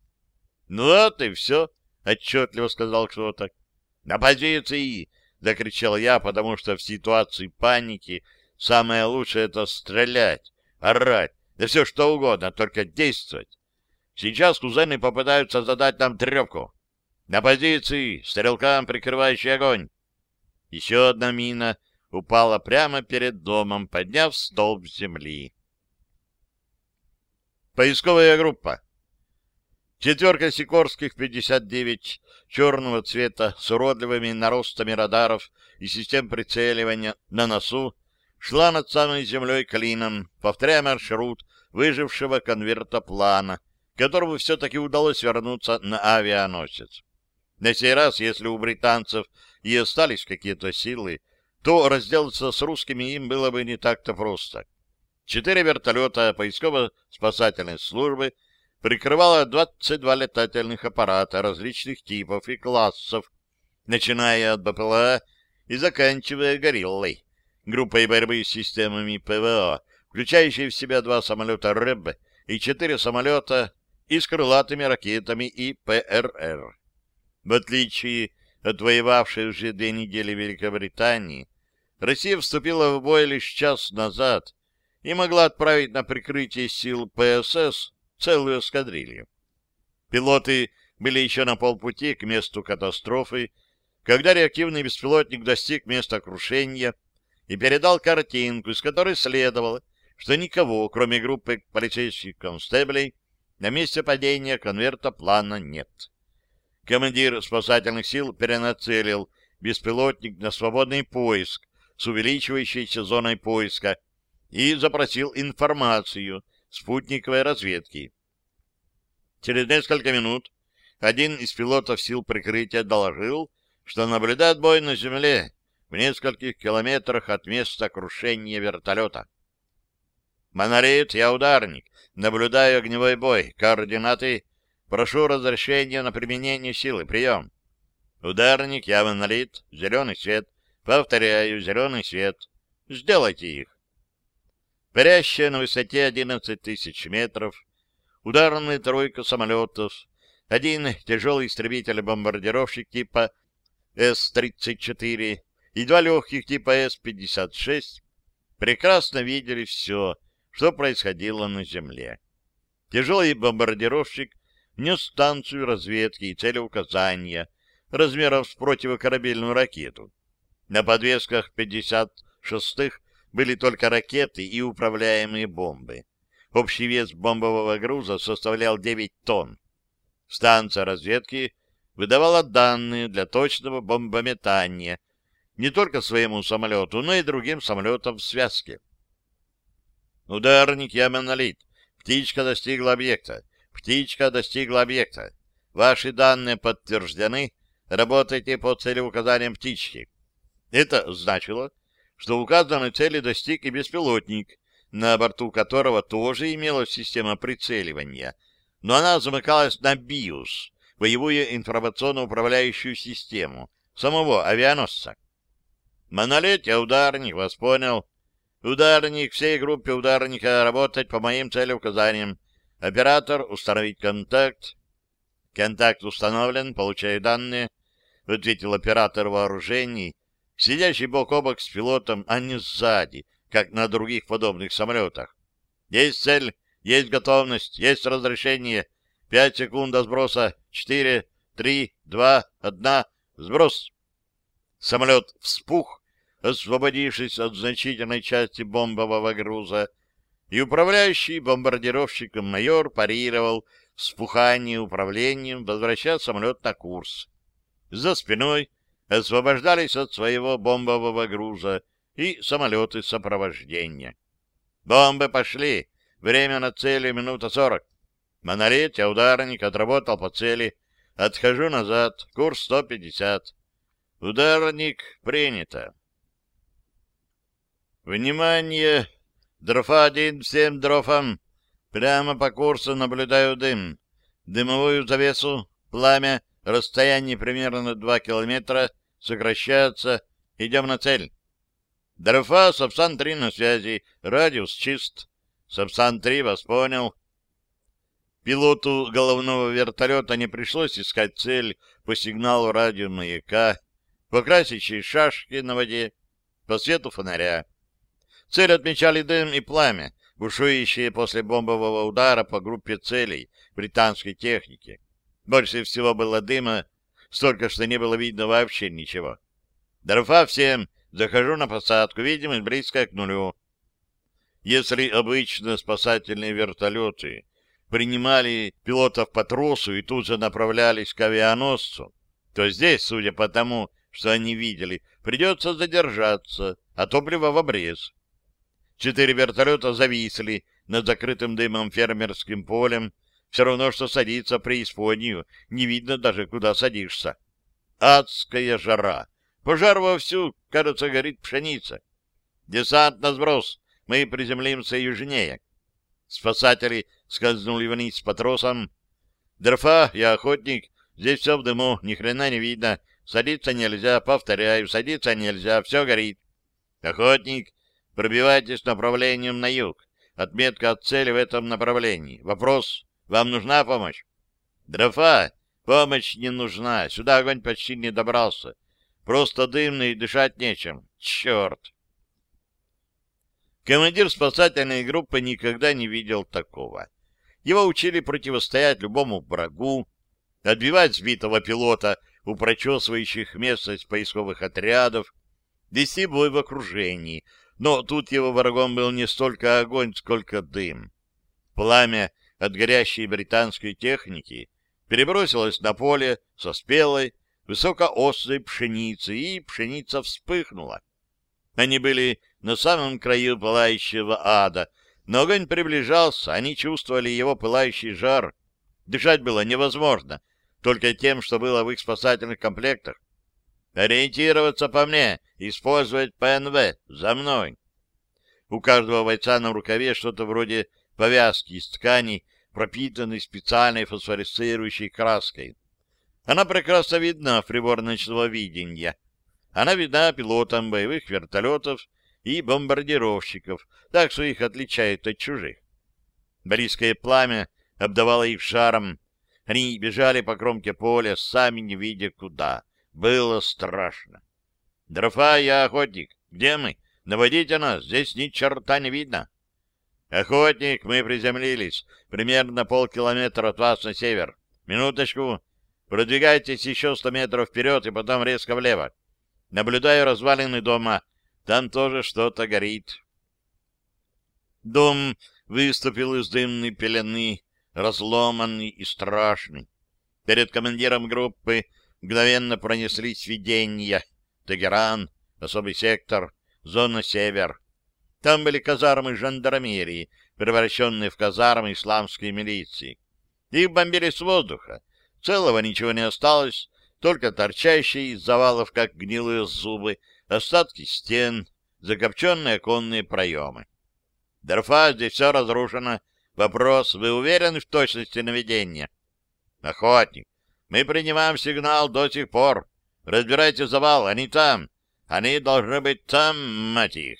Ну вот и все, — отчетливо сказал кто-то. — На позиции! — закричал я, потому что в ситуации паники самое лучшее — это стрелять, орать, да все что угодно, только действовать. Сейчас кузены попытаются задать нам трепку. На позиции! Стрелкам прикрывающий огонь! Еще одна мина упала прямо перед домом, подняв столб земли. Поисковая группа. Четверка Сикорских 59 черного цвета с уродливыми наростами радаров и систем прицеливания на носу шла над самой землей клином, повторяя маршрут выжившего конвертоплана, которому все-таки удалось вернуться на авианосец. На сей раз, если у британцев и остались какие-то силы, то разделаться с русскими им было бы не так-то просто. Четыре вертолета поисково-спасательной службы — прикрывала 22 летательных аппарата различных типов и классов, начиная от БПЛА и заканчивая «Гориллой», группой борьбы с системами ПВО, включающей в себя два самолета РЭБ и четыре самолета и с крылатыми ракетами и ПРР. В отличие от воевавшей уже две недели Великобритании, Россия вступила в бой лишь час назад и могла отправить на прикрытие сил ПСС целую эскадрилью. Пилоты были еще на полпути к месту катастрофы, когда реактивный беспилотник достиг места крушения и передал картинку, из которой следовало, что никого, кроме группы полицейских констеблей, на месте падения конверта плана нет. Командир спасательных сил перенацелил беспилотник на свободный поиск с увеличивающейся зоной поиска и запросил информацию спутниковой разведки. Через несколько минут один из пилотов сил прикрытия доложил, что наблюдает бой на земле в нескольких километрах от места крушения вертолета. «Монолит, я ударник. Наблюдаю огневой бой. Координаты. Прошу разрешения на применение силы. Прием». «Ударник, я монолит. Зеленый свет. Повторяю, зеленый свет. Сделайте их». Парящая на высоте 11 тысяч метров, ударная тройка самолетов, один тяжелый истребитель-бомбардировщик типа С-34 и два легких типа С-56 прекрасно видели все, что происходило на земле. Тяжелый бомбардировщик нес станцию разведки и целеуказания размером с противокорабельную ракету. На подвесках 56-х были только ракеты и управляемые бомбы. Общий вес бомбового груза составлял 9 тонн. Станция разведки выдавала данные для точного бомбометания не только своему самолету, но и другим самолетам в связке. Ударник я монолит. Птичка достигла объекта. Птичка достигла объекта. Ваши данные подтверждены. Работайте по целеуказаниям птички. Это значило, что указанной цели достиг и беспилотник, на борту которого тоже имелась система прицеливания, но она замыкалась на БИУС, боевую информационно-управляющую систему, самого авианосца. Монолит, я ударник, вас понял. Ударник всей группе ударника работать по моим целеуказаниям. Оператор установить контакт. Контакт установлен, получаю данные, ответил оператор вооружений, сидящий бок о бок с пилотом, а не сзади, как на других подобных самолетах. Есть цель, есть готовность, есть разрешение. Пять секунд до сброса. Четыре, три, два, одна. Сброс. Самолет вспух, освободившись от значительной части бомбового груза, и управляющий бомбардировщиком майор парировал вспухание управлением, возвращая самолет на курс. За спиной освобождались от своего бомбового груза и самолеты сопровождения. Бомбы пошли. Время на цели минута сорок. Монолит, я ударник, отработал по цели. Отхожу назад. Курс 150. Ударник принято. Внимание! Дрофа-1 всем дрофам. Прямо по курсу наблюдаю дым. Дымовую завесу, пламя, расстояние примерно 2 километра, сокращается. Идем на цель. Дрофа, Сапсан-3 на связи, радиус чист. Сапсан-3 вас понял. Пилоту головного вертолета не пришлось искать цель по сигналу радиомаяка, по красящей шашке на воде, по свету фонаря. Цель отмечали дым и пламя, бушующие после бомбового удара по группе целей британской техники. Больше всего было дыма, столько, что не было видно вообще ничего. Дорфа всем, захожу на посадку, видимость близко к нулю. Если обычно спасательные вертолеты принимали пилотов по тросу и тут же направлялись к авианосцу, то здесь, судя по тому, что они видели, придется задержаться, а топливо в обрез. Четыре вертолета зависли над закрытым дымом фермерским полем. Все равно, что садиться преисподнюю. Не видно даже, куда садишься. Адская жара. Пожар вовсю, кажется, горит пшеница. Десант на сброс. Мы приземлимся южнее. Спасатели скользнули вниз по тросам. Дрофа, я охотник. Здесь все в дыму, ни хрена не видно. Садиться нельзя, повторяю, садиться нельзя, все горит. Охотник, Пробивайтесь направлением на юг. Отметка от цели в этом направлении. Вопрос. Вам нужна помощь? Дрофа, помощь не нужна. Сюда огонь почти не добрался. Просто дымный и дышать нечем. Черт! Командир спасательной группы никогда не видел такого. Его учили противостоять любому врагу, отбивать сбитого пилота у прочесывающих местность поисковых отрядов, вести бой в окружении — но тут его врагом был не столько огонь, сколько дым. Пламя от горящей британской техники перебросилось на поле со спелой, высокоострой пшеницы, и пшеница вспыхнула. Они были на самом краю пылающего ада, но огонь приближался, они чувствовали его пылающий жар. Дышать было невозможно, только тем, что было в их спасательных комплектах. Ориентироваться по мне, использовать ПНВ. За мной. У каждого бойца на рукаве что-то вроде повязки из ткани, пропитанной специальной фосфоресцирующей краской. Она прекрасно видна в прибор ночного видения. Она видна пилотам боевых вертолетов и бомбардировщиков, так что их отличает от чужих. Близкое пламя обдавало их шаром. Они бежали по кромке поля, сами не видя куда. Было страшно. Дрофа, я охотник. Где мы? Наводите нас, здесь ни черта не видно. Охотник, мы приземлились. Примерно полкилометра от вас на север. Минуточку. Продвигайтесь еще сто метров вперед и потом резко влево. Наблюдаю развалины дома. Там тоже что-то горит. Дом выступил из дымной пелены, разломанный и страшный. Перед командиром группы мгновенно пронеслись видения. Тегеран, особый сектор, зона север. Там были казармы жандармерии, превращенные в казармы исламской милиции. Их бомбили с воздуха. Целого ничего не осталось, только торчащие из завалов, как гнилые зубы, остатки стен, закопченные оконные проемы. Дарфа, здесь все разрушено. Вопрос, вы уверены в точности наведения? Охотник, мы принимаем сигнал до сих пор. Разбирайте завал, они там. Они должны быть там, мать их.